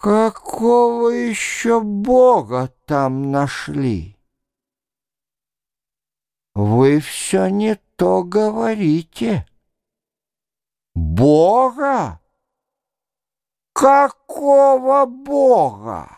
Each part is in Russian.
Какого еще Бога там нашли? Вы все не то говорите. Бога? Какого Бога?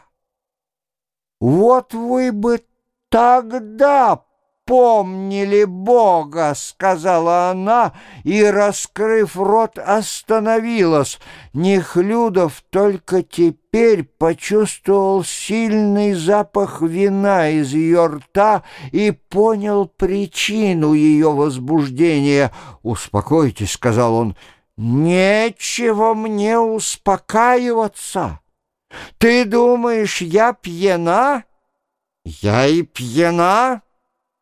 Вот вы бы тогда помнили Бога», — сказала она, и, раскрыв рот, остановилась. Нехлюдов только теперь почувствовал сильный запах вина из ее рта и понял причину ее возбуждения. «Успокойтесь», — сказал он, — «нечего мне успокаиваться. Ты думаешь, я пьяна?» «Я и пьяна?»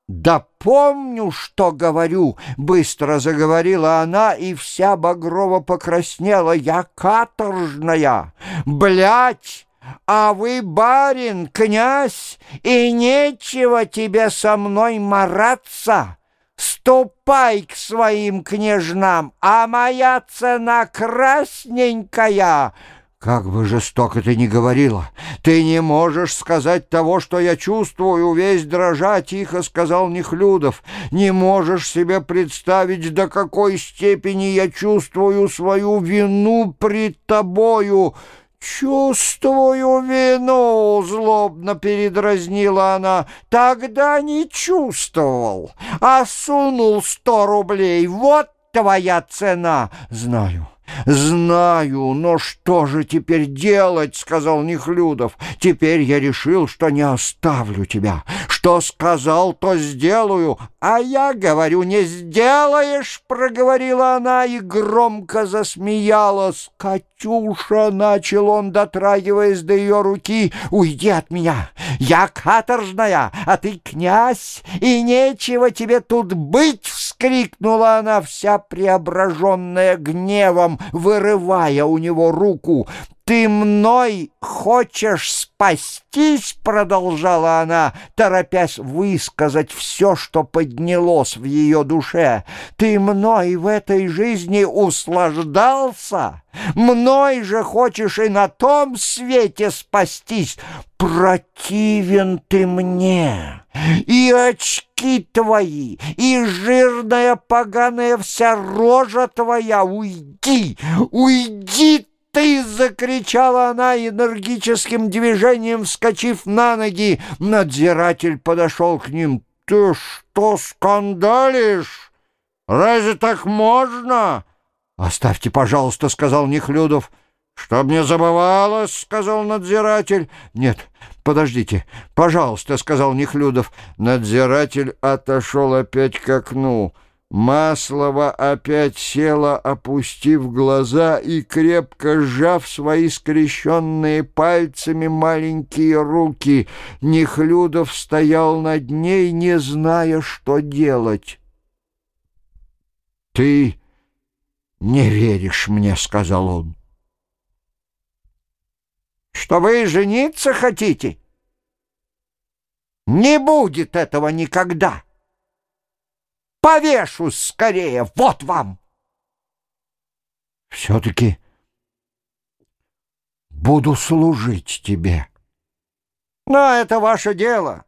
«Да помню, что говорю!» — быстро заговорила она, и вся багрово покраснела. «Я каторжная! Блядь! А вы барин, князь, и нечего тебе со мной мараться!» Ступай к своим княжнам, а моя цена красненькая — «Как бы жестоко ты ни говорила, ты не можешь сказать того, что я чувствую, весь дрожа, тихо сказал Нехлюдов. Не можешь себе представить, до какой степени я чувствую свою вину пред тобою». «Чувствую вину!» — злобно передразнила она. «Тогда не чувствовал, а сунул сто рублей. Вот твоя цена!» «Знаю». «Знаю, но что же теперь делать?» — сказал Нехлюдов. «Теперь я решил, что не оставлю тебя. Что сказал, то сделаю. А я говорю, не сделаешь!» — проговорила она и громко засмеялась. «Катюша!» — начал он, дотрагиваясь до ее руки. «Уйди от меня! Я каторжная, а ты князь, и нечего тебе тут быть!» — вскрикнула она, вся преображенная гневом вырывая у него руку. «Ты мной хочешь спастись?» — продолжала она, торопясь высказать все, что поднялось в ее душе. «Ты мной в этой жизни услаждался? Мной же хочешь и на том свете спастись? Противен ты мне!» И очки твои, и жирная поганая вся рожа твоя, уйди, уйди ты!» — закричала она энергическим движением, вскочив на ноги. Надзиратель подошел к ним. «Ты что скандалишь? Разве так можно?» «Оставьте, пожалуйста», — сказал Нехлюдов. «Чтоб не забывалось», — сказал надзиратель. «Нет, подождите, пожалуйста», — сказал Нехлюдов. Надзиратель отошел опять к окну. Маслова опять села, опустив глаза и крепко сжав свои скрещенные пальцами маленькие руки. Нехлюдов стоял над ней, не зная, что делать. «Ты не веришь мне», — сказал он. «Что вы жениться хотите?» «Не будет этого никогда!» Повешусь скорее, вот вам!» «Все-таки буду служить тебе». «Но это ваше дело.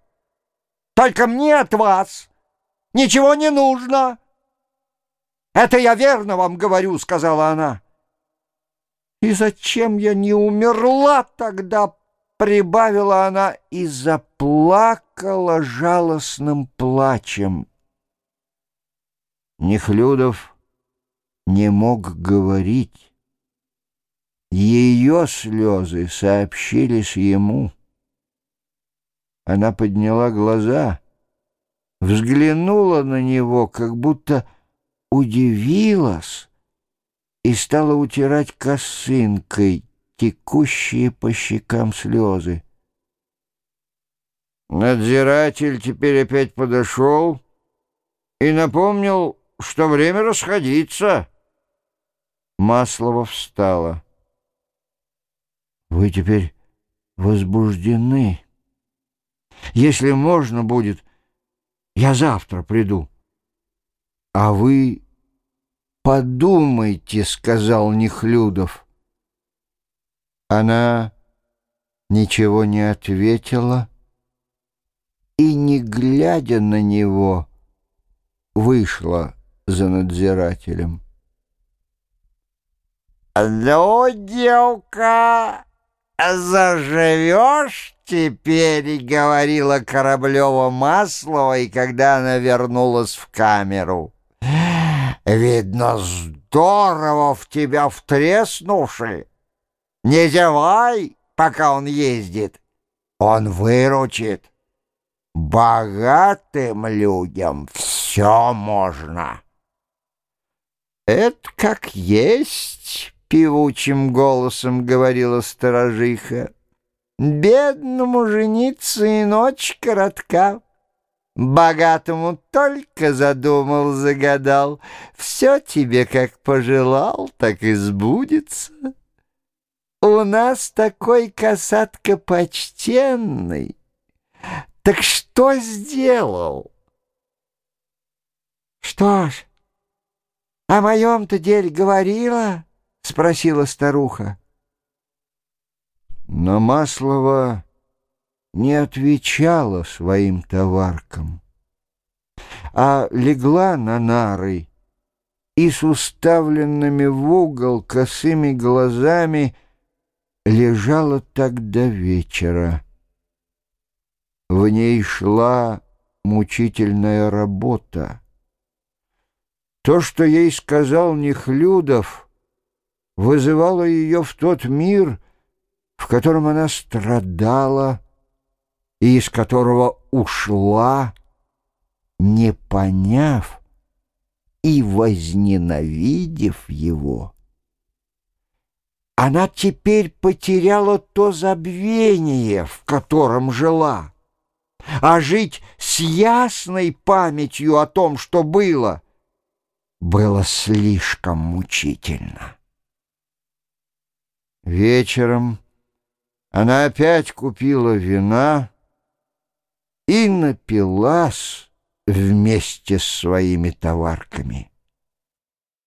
Только мне от вас ничего не нужно». «Это я верно вам говорю», — сказала она. «И зачем я не умерла тогда?» — прибавила она и заплакала жалостным плачем. Нехлюдов не мог говорить. Ее слезы сообщились ему. Она подняла глаза, взглянула на него, как будто удивилась и стала утирать косынкой текущие по щекам слезы. Надзиратель теперь опять подошел и напомнил, что время расходиться. Маслова встала. Вы теперь возбуждены. Если можно будет, я завтра приду. А вы подумайте, сказал Нехлюдов. Она ничего не ответила и, не глядя на него, вышла за надзирателем. «Ну, девка, заживешь теперь?» — говорила Кораблева Маслова, и когда она вернулась в камеру. «Видно, здорово в тебя втреснувши. Не зевай, пока он ездит. Он выручит. Богатым людям все можно». «Это как есть», — певучим голосом говорила сторожиха. «Бедному жениться и ночь коротка». Богатому только задумал, загадал. Все тебе как пожелал, так и сбудется. У нас такой касатка почтенный. Так что сделал? Что ж, о моем-то деле говорила? Спросила старуха. Но Маслова не отвечала своим товаркам, а легла на нары и с уставленными в угол косыми глазами лежала так до вечера. В ней шла мучительная работа. То, что ей сказал Нехлюдов, вызывало ее в тот мир, в котором она страдала, и из которого ушла, не поняв и возненавидев его. Она теперь потеряла то забвение, в котором жила, а жить с ясной памятью о том, что было, было слишком мучительно. Вечером она опять купила вина, и напилась вместе с своими товарками.